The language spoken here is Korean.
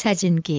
사진기.